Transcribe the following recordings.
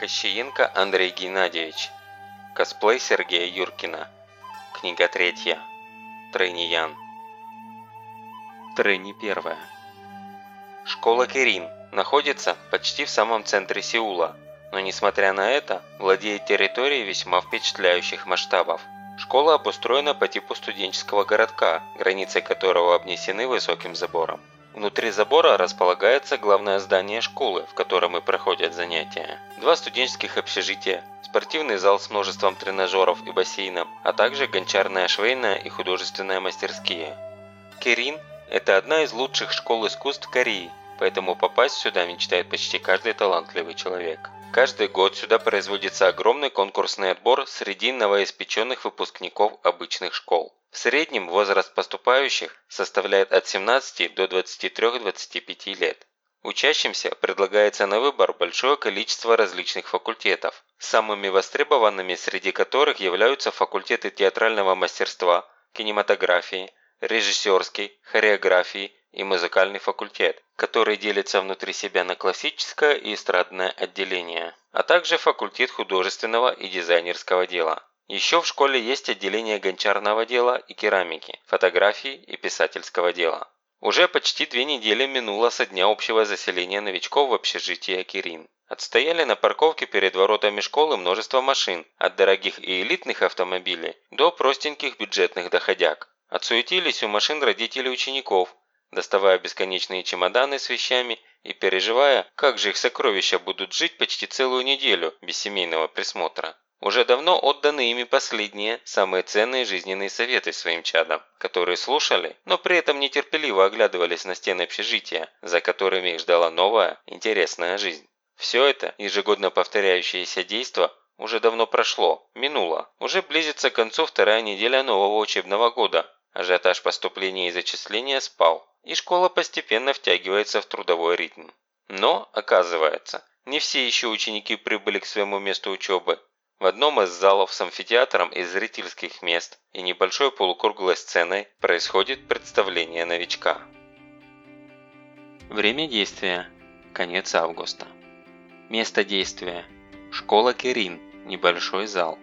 Кощеенко Андрей Геннадьевич. Косплей Сергея Юркина. Книга третья. Трейниян. Трейни первая. Школа Кирин находится почти в самом центре Сеула, но несмотря на это, владеет территорией весьма впечатляющих масштабов. Школа обустроена по типу студенческого городка, границы которого обнесены высоким забором. Внутри забора располагается главное здание школы, в котором и проходят занятия. Два студенческих общежития, спортивный зал с множеством тренажеров и бассейном, а также гончарная, швейная и художественная мастерские. Керин – это одна из лучших школ искусств Кореи, поэтому попасть сюда мечтает почти каждый талантливый человек. Каждый год сюда производится огромный конкурсный отбор среди новоиспеченных выпускников обычных школ. В среднем возраст поступающих составляет от 17 до 23-25 лет. Учащимся предлагается на выбор большое количество различных факультетов, самыми востребованными среди которых являются факультеты театрального мастерства, кинематографии, режиссерский, хореографии и музыкальный факультет, который делится внутри себя на классическое и эстрадное отделение, а также факультет художественного и дизайнерского дела. Еще в школе есть отделение гончарного дела и керамики, фотографии и писательского дела. Уже почти две недели минуло со дня общего заселения новичков в общежитие Кирин. Отстояли на парковке перед воротами школы множество машин, от дорогих и элитных автомобилей до простеньких бюджетных доходяг. Отсуетились у машин родители учеников, доставая бесконечные чемоданы с вещами и переживая, как же их сокровища будут жить почти целую неделю без семейного присмотра. Уже давно отданы ими последние, самые ценные жизненные советы своим чадам, которые слушали, но при этом нетерпеливо оглядывались на стены общежития, за которыми их ждала новая, интересная жизнь. Все это, ежегодно повторяющееся действо, уже давно прошло, минуло. Уже близится к концу вторая неделя нового учебного года. Ажиотаж поступления и зачисления спал, и школа постепенно втягивается в трудовой ритм. Но, оказывается, не все еще ученики прибыли к своему месту учебы, в одном из залов с амфитеатром из зрительских мест и небольшой полукруглой сценой происходит представление новичка. Время действия – конец августа. Место действия – школа Керин, небольшой зал.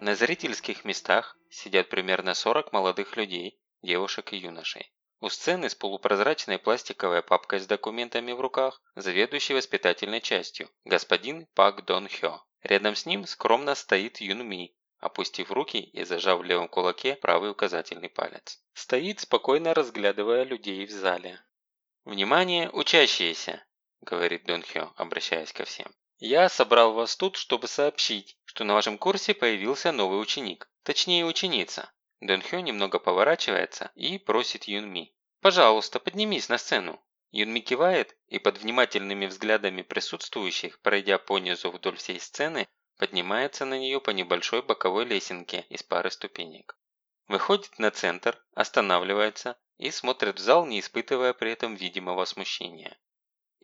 На зрительских местах сидят примерно 40 молодых людей, девушек и юношей. У сцены с полупрозрачной пластиковой папкой с документами в руках заведующий воспитательной частью, господин Пак Дон Хё. Рядом с ним скромно стоит Юн Ми, опустив руки и зажав в левом кулаке правый указательный палец. Стоит, спокойно разглядывая людей в зале. «Внимание, учащиеся!» – говорит Дон Хё, обращаясь ко всем. «Я собрал вас тут, чтобы сообщить, что на вашем курсе появился новый ученик, точнее ученица. Дэн Хё немного поворачивается и просит Юнми. «Пожалуйста, поднимись на сцену». Юнми кивает и под внимательными взглядами присутствующих, пройдя по низу вдоль всей сцены, поднимается на нее по небольшой боковой лесенке из пары ступенек. Выходит на центр, останавливается и смотрит в зал, не испытывая при этом видимого смущения.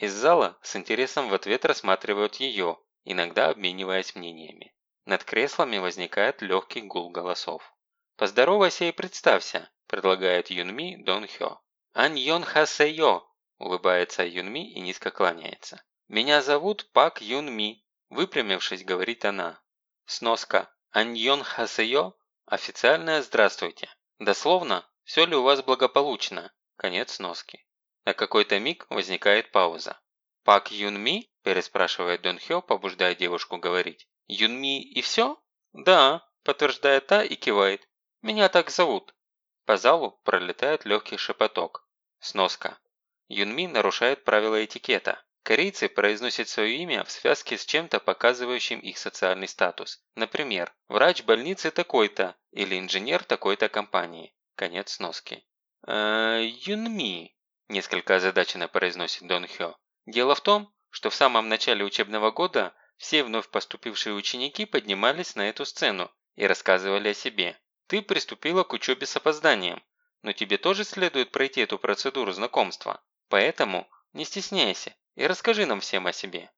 Из зала с интересом в ответ рассматривают ее, иногда обмениваясь мнениями. Над креслами возникает легкий гул голосов. «Поздоровайся и представься», – предлагает Юнми Дон Хё. «Аньон Хасэйо», – улыбается Юнми и низко кланяется. «Меня зовут Пак Юнми», – выпрямившись, говорит она. Сноска «Аньон Хасэйо» – официальное «Здравствуйте». Дословно «Все ли у вас благополучно?» Конец сноски. На какой-то миг возникает пауза. «Пак Юнми?» – переспрашивает Дон Хё, побуждая девушку говорить. «Юнми и все?» «Да», – подтверждает та и кивает. Меня так зовут». По залу пролетает легкий шепоток. Сноска. Юнми нарушает правила этикета. Корейцы произносят свое имя в связке с чем-то, показывающим их социальный статус. Например, врач больницы такой-то или инженер такой-то компании. Конец сноски. «Э, Юнми», – несколько озадаченно произносит Дон Хё. «Дело в том, что в самом начале учебного года все вновь поступившие ученики поднимались на эту сцену и рассказывали о себе. Ты приступила к учебе с опозданием, но тебе тоже следует пройти эту процедуру знакомства. Поэтому не стесняйся и расскажи нам всем о себе».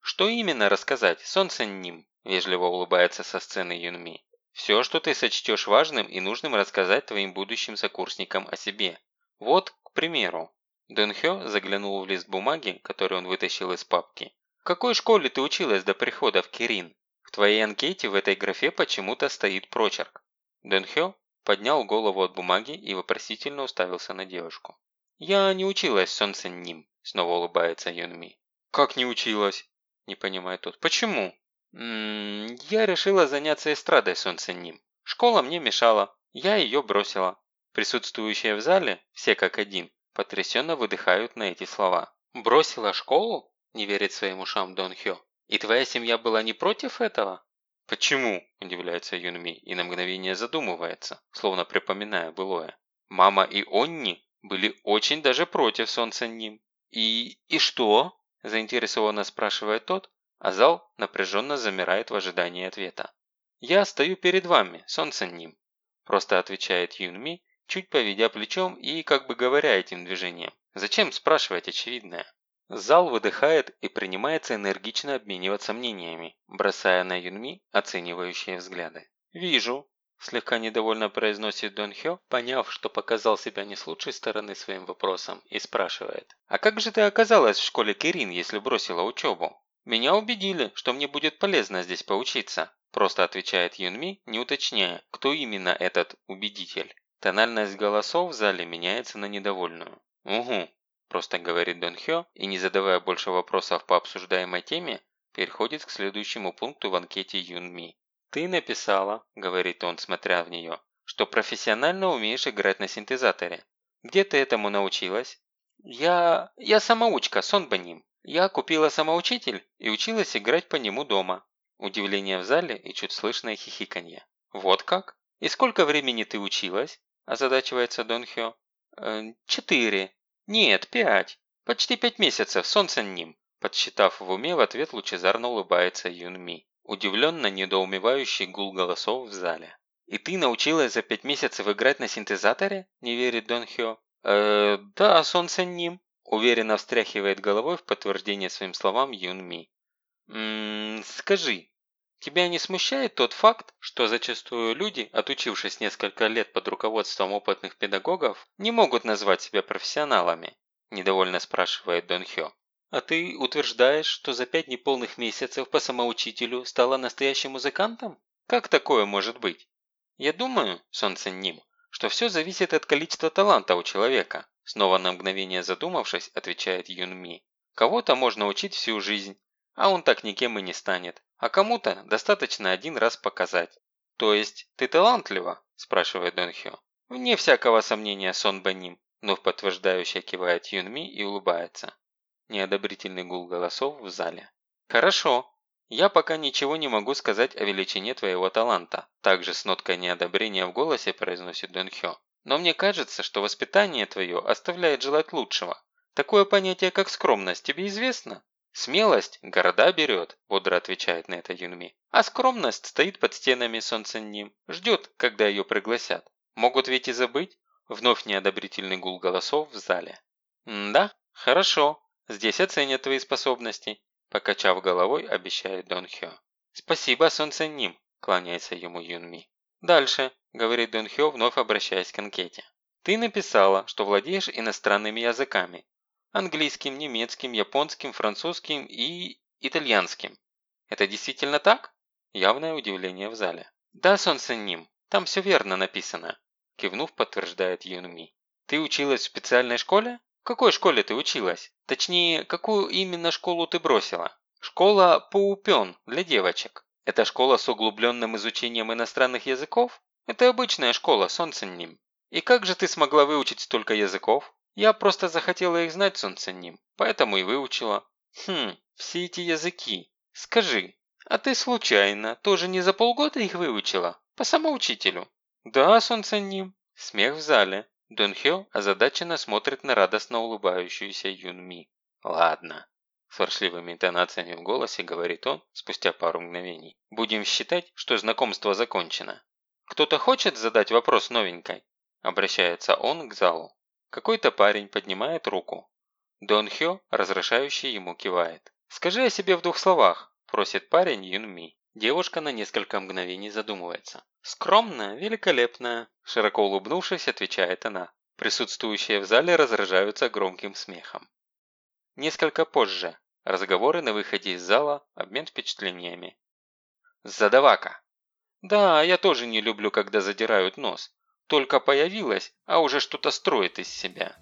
«Что именно рассказать, солнце ним?» – вежливо улыбается со сцены Юнми. «Все, что ты сочтешь важным и нужным рассказать твоим будущим сокурсникам о себе. Вот, к примеру». Дэн Хё заглянул в лист бумаги, который он вытащил из папки. В какой школе ты училась до прихода в Кирин? В твоей анкете в этой графе почему-то стоит прочерк. Дэн Хё поднял голову от бумаги и вопросительно уставился на девушку. «Я не училась, Сэн Ним», – снова улыбается Юнми. «Как не училась?» – не понимает тот. «Почему?» М -м, «Я решила заняться эстрадой, Сэн Ним. Школа мне мешала, я ее бросила». Присутствующие в зале, все как один, потрясенно выдыхают на эти слова. «Бросила школу?» – не верит своим ушам Дон Хё. «И твоя семья была не против этого?» «Почему?» – удивляется Юнми и на мгновение задумывается, словно припоминая былое. Мама и Онни были очень даже против Солнца Ним. «И... и что?» – заинтересованно спрашивает тот, а зал напряженно замирает в ожидании ответа. «Я стою перед вами, Солнце Ним», – просто отвечает Юнми, чуть поведя плечом и как бы говоря этим движением. «Зачем спрашивать очевидное?» Зал выдыхает и принимается энергично обмениваться мнениями, бросая на Юнми оценивающие взгляды. «Вижу», – слегка недовольно произносит Дон Хё, поняв, что показал себя не с лучшей стороны своим вопросом, и спрашивает. «А как же ты оказалась в школе Кирин, если бросила учебу?» «Меня убедили, что мне будет полезно здесь поучиться», – просто отвечает Юнми, не уточняя, кто именно этот убедитель. Тональность голосов в зале меняется на недовольную. «Угу, Просто говорит Дон Хё и, не задавая больше вопросов по обсуждаемой теме, переходит к следующему пункту в анкете Юн Ми. «Ты написала», – говорит он, смотря в нее, – «что профессионально умеешь играть на синтезаторе. Где ты этому научилась?» «Я... я самоучка, Сон Баним. Я купила самоучитель и училась играть по нему дома». Удивление в зале и чуть слышное хихиканье. «Вот как? И сколько времени ты училась?» – озадачивается Дон Хё. «Э, «Четыре», «Нет, пять. Почти пять месяцев, солнце ним», подсчитав в уме, в ответ лучезарно улыбается Юн Ми, удивленно недоумевающий гул голосов в зале. «И ты научилась за пять месяцев играть на синтезаторе?» – не верит Дон Хё. «Э, да, солнце ним», – уверенно встряхивает головой в подтверждение своим словам Юн Ми. «Ммм, скажи, Тебя не смущает тот факт, что зачастую люди, отучившись несколько лет под руководством опытных педагогов, не могут назвать себя профессионалами? Недовольно спрашивает Дон Хё. А ты утверждаешь, что за пять неполных месяцев по самоучителю стала настоящим музыкантом? Как такое может быть? Я думаю, Солнце Ним, что все зависит от количества таланта у человека. Снова на мгновение задумавшись, отвечает Юн Ми. Кого-то можно учить всю жизнь, а он так никем и не станет. А кому-то достаточно один раз показать. То есть, ты талантлива? спрашивает Дон Хё. Вне всякого сомнения Сон Баним, вновь подтверждающе кивает Юнми и улыбается. Неодобрительный гул голосов в зале. Хорошо. Я пока ничего не могу сказать о величине твоего таланта. Также с ноткой неодобрения в голосе произносит Дон Хё. Но мне кажется, что воспитание твое оставляет желать лучшего. Такое понятие, как скромность, тебе известно? «Смелость города берет», – бодро отвечает на это Юнми. «А скромность стоит под стенами Солнценним, ждет, когда ее пригласят. Могут ведь и забыть?» Вновь неодобрительный гул голосов в зале. «Да, хорошо, здесь оценят твои способности», – покачав головой, обещает Дон Хё. «Спасибо, Солнценним», – кланяется ему Юнми. «Дальше», – говорит Дон Хё, вновь обращаясь к анкете. «Ты написала, что владеешь иностранными языками. Английским, немецким, японским, французским и итальянским. Это действительно так? Явное удивление в зале. Да, солнце ним. Там все верно написано. Кивнув, подтверждает Юнми. Ты училась в специальной школе? В какой школе ты училась? Точнее, какую именно школу ты бросила? Школа Паупен для девочек. Это школа с углубленным изучением иностранных языков? Это обычная школа, солнце ним. И как же ты смогла выучить столько языков? Я просто захотела их знать, солнце ним, поэтому и выучила. Хм, все эти языки. Скажи, а ты случайно тоже не за полгода их выучила? По самоучителю? Да, солнце ним. Смех в зале. Дон Хё озадаченно смотрит на радостно улыбающуюся Юн Ми. Ладно. С фаршливыми интонациями в голосе говорит он спустя пару мгновений. Будем считать, что знакомство закончено. Кто-то хочет задать вопрос новенькой? Обращается он к залу. Какой-то парень поднимает руку. Дон Хё, разрешающий ему, кивает. «Скажи о себе в двух словах», – просит парень Юн Ми. Девушка на несколько мгновений задумывается. «Скромная, великолепная», – широко улыбнувшись, отвечает она. Присутствующие в зале разражаются громким смехом. Несколько позже. Разговоры на выходе из зала, обмен впечатлениями. Задавака. Да, я тоже не люблю, когда задирают нос. Только появилась, а уже что-то строит из себя.